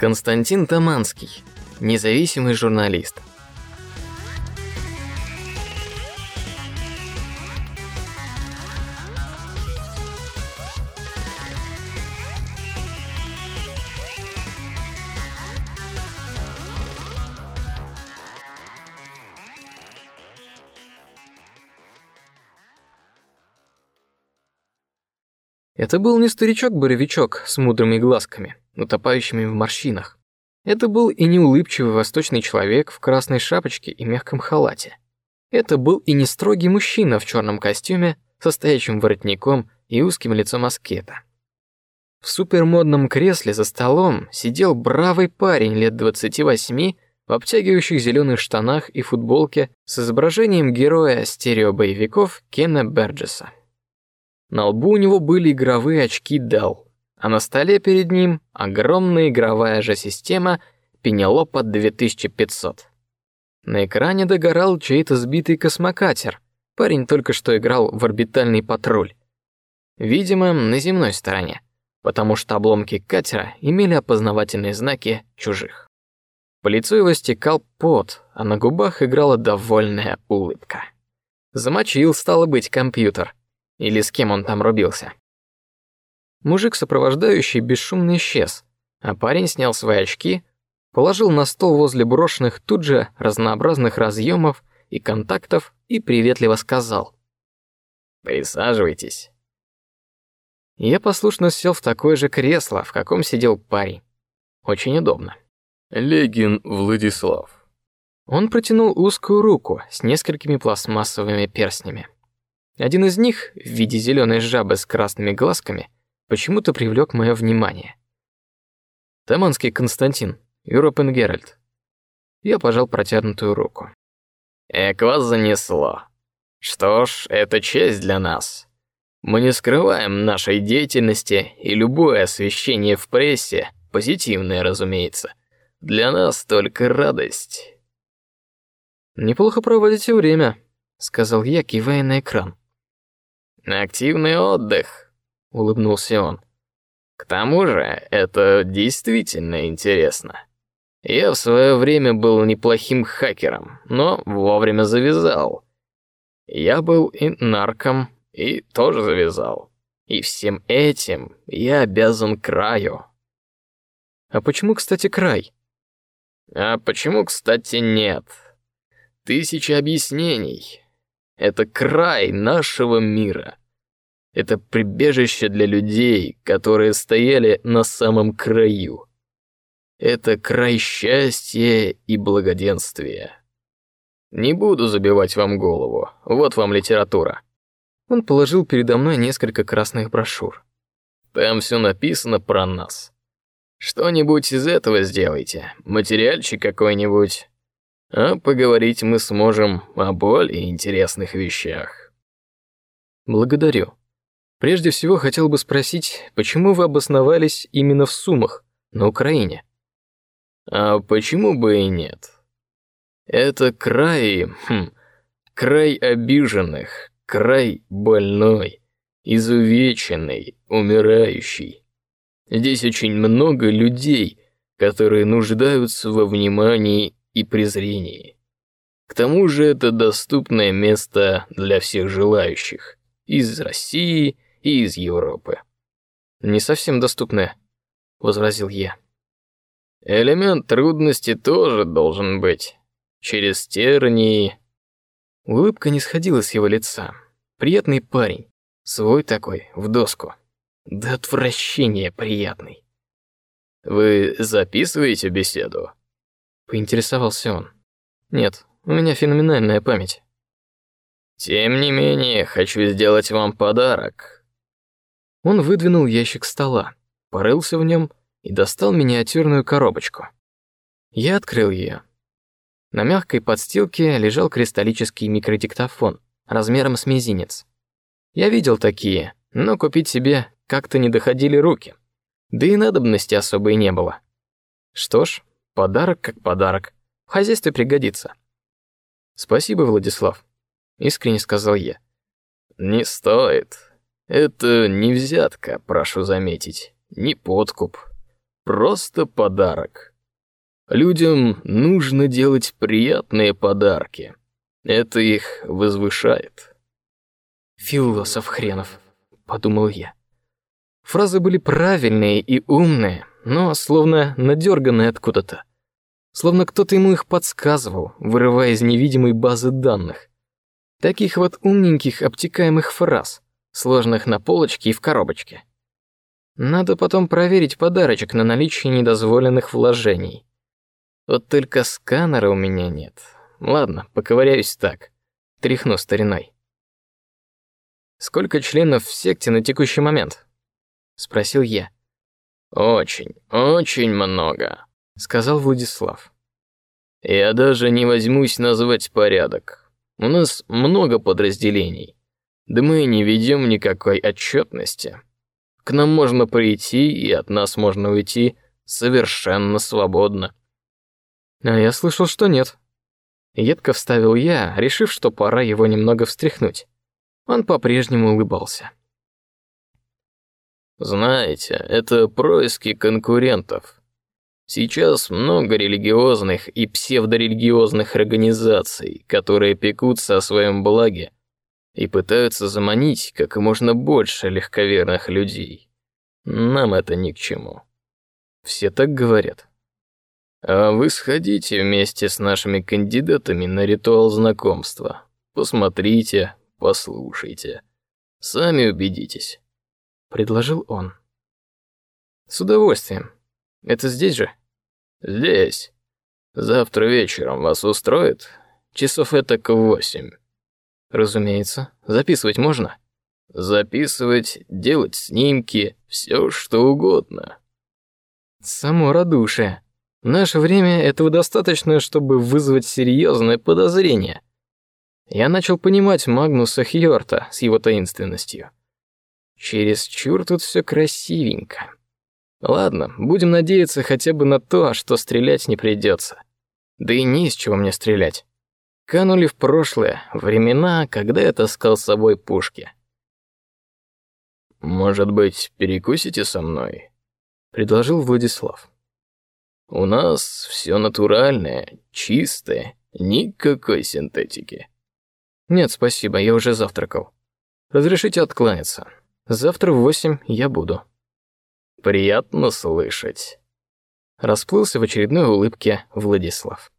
Константин Таманский, независимый журналист. Это был не старичок-боровичок с мудрыми глазками, утопающими в морщинах. Это был и не улыбчивый восточный человек в красной шапочке и мягком халате. Это был и не строгий мужчина в черном костюме, со воротником и узким лицом аскета. В супермодном кресле за столом сидел бравый парень лет двадцати восьми в обтягивающих зеленых штанах и футболке с изображением героя стереобоевиков Кена Берджеса. На лбу у него были игровые очки Dell, а на столе перед ним огромная игровая же система Пенелопа 2500. На экране догорал чей-то сбитый космокатер. Парень только что играл в орбитальный патруль. Видимо, на земной стороне, потому что обломки катера имели опознавательные знаки чужих. По лицу его стекал пот, а на губах играла довольная улыбка. Замочил стало быть компьютер или с кем он там рубился? Мужик сопровождающий бесшумно исчез, а парень снял свои очки, положил на стол возле брошенных тут же разнообразных разъемов и контактов и приветливо сказал: "Присаживайтесь". Я послушно сел в такое же кресло, в каком сидел парень. Очень удобно. Легин Владислав. Он протянул узкую руку с несколькими пластмассовыми перстнями. Один из них, в виде зеленой жабы с красными глазками, почему-то привлек мое внимание. Таманский Константин, Европен Геральт. Я пожал протянутую руку. Эк вас занесло. Что ж, это честь для нас. Мы не скрываем нашей деятельности, и любое освещение в прессе, позитивное, разумеется, для нас только радость. Неплохо проводите время, сказал я, кивая на экран. Активный отдых, улыбнулся он. К тому же это действительно интересно. Я в свое время был неплохим хакером, но вовремя завязал. Я был и нарком, и тоже завязал. И всем этим я обязан краю. А почему, кстати, край? А почему, кстати, нет? Тысяча объяснений. Это край нашего мира. Это прибежище для людей, которые стояли на самом краю. Это край счастья и благоденствия. Не буду забивать вам голову. Вот вам литература. Он положил передо мной несколько красных брошюр. Там все написано про нас. Что-нибудь из этого сделайте, материальчик какой-нибудь, а поговорить мы сможем о более интересных вещах. Благодарю. Прежде всего хотел бы спросить, почему вы обосновались именно в Сумах, на Украине? А почему бы и нет? Это край, хм, край обиженных, край больной, изувеченный, умирающий. Здесь очень много людей, которые нуждаются во внимании и презрении. К тому же это доступное место для всех желающих из России и из Европы. Не совсем доступное, возразил я. Элемент трудности тоже должен быть. Через тернии. Улыбка не сходила с его лица. Приятный парень, свой такой, в доску. До отвращения приятный. Вы записываете беседу? Поинтересовался он. Нет, у меня феноменальная память. Тем не менее, хочу сделать вам подарок. Он выдвинул ящик стола, порылся в нем и достал миниатюрную коробочку. Я открыл ее. На мягкой подстилке лежал кристаллический микродиктофон размером с мизинец. Я видел такие, но купить себе как-то не доходили руки, да и надобности особой не было. Что ж, Подарок как подарок. В хозяйстве пригодится. Спасибо, Владислав, искренне сказал я. Не стоит. Это не взятка, прошу заметить, не подкуп. просто подарок. Людям нужно делать приятные подарки. Это их возвышает. Философ хренов, подумал я. Фразы были правильные и умные, но словно надерганные откуда-то. Словно кто-то ему их подсказывал, вырывая из невидимой базы данных. Таких вот умненьких обтекаемых фраз, сложных на полочке и в коробочке. Надо потом проверить подарочек на наличие недозволенных вложений. Вот только сканера у меня нет. Ладно, поковыряюсь так. Тряхну стариной. Сколько членов в секте на текущий момент? спросил я. Очень, очень много, сказал Владислав. Я даже не возьмусь назвать порядок. У нас много подразделений. Да мы не ведем никакой отчетности. К нам можно прийти, и от нас можно уйти совершенно свободно. А я слышал, что нет. Едко вставил я, решив, что пора его немного встряхнуть. Он по-прежнему улыбался. Знаете, это происки конкурентов. Сейчас много религиозных и псевдорелигиозных организаций, которые пекутся о своем благе и пытаются заманить как можно больше легковерных людей. Нам это ни к чему. Все так говорят. А вы сходите вместе с нашими кандидатами на ритуал знакомства. Посмотрите, послушайте. Сами убедитесь. Предложил он. С удовольствием. Это здесь же? Здесь. Завтра вечером вас устроит? Часов это к восемь. Разумеется. Записывать можно? Записывать, делать снимки, все что угодно. Само радушие. В наше время этого достаточно, чтобы вызвать серьезное подозрение. Я начал понимать Магнуса Хьорта с его таинственностью. Через чур тут все красивенько. Ладно, будем надеяться хотя бы на то, что стрелять не придется. Да и не из чего мне стрелять. Канули в прошлое, времена, когда я таскал с собой пушки. Может быть, перекусите со мной? предложил Владислав. У нас все натуральное, чистое, никакой синтетики. Нет, спасибо, я уже завтракал. Разрешите откланяться. Завтра в восемь я буду. Приятно слышать. Расплылся в очередной улыбке Владислав.